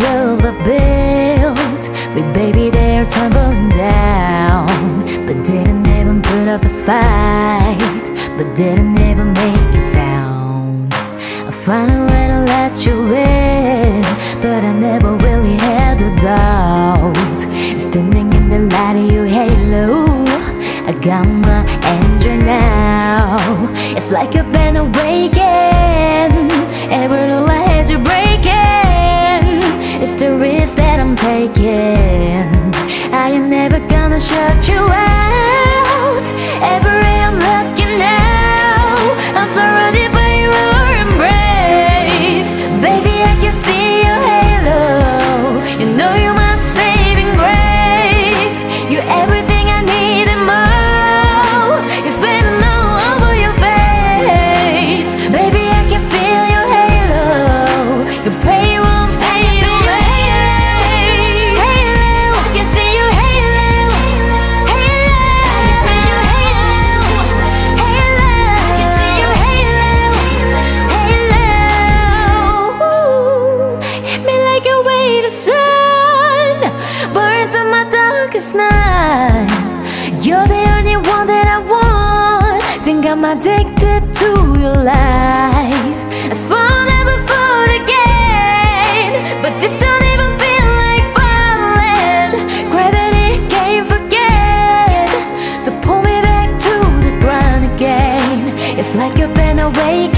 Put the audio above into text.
love I built. With baby they're tumbling down. But didn't even put up the fight. But didn't even make a sound. I found a way to let you in. But I never really had a doubt. Standing in the light of your halo. I got my angel now. It's like I've been awakened shut you out. darkest night You're the only one that I want. Think I'm addicted to your light I swore I'd never fall again. But this don't even feel like falling. Gravity can't forget. To pull me back to the ground again. It's like you've been awake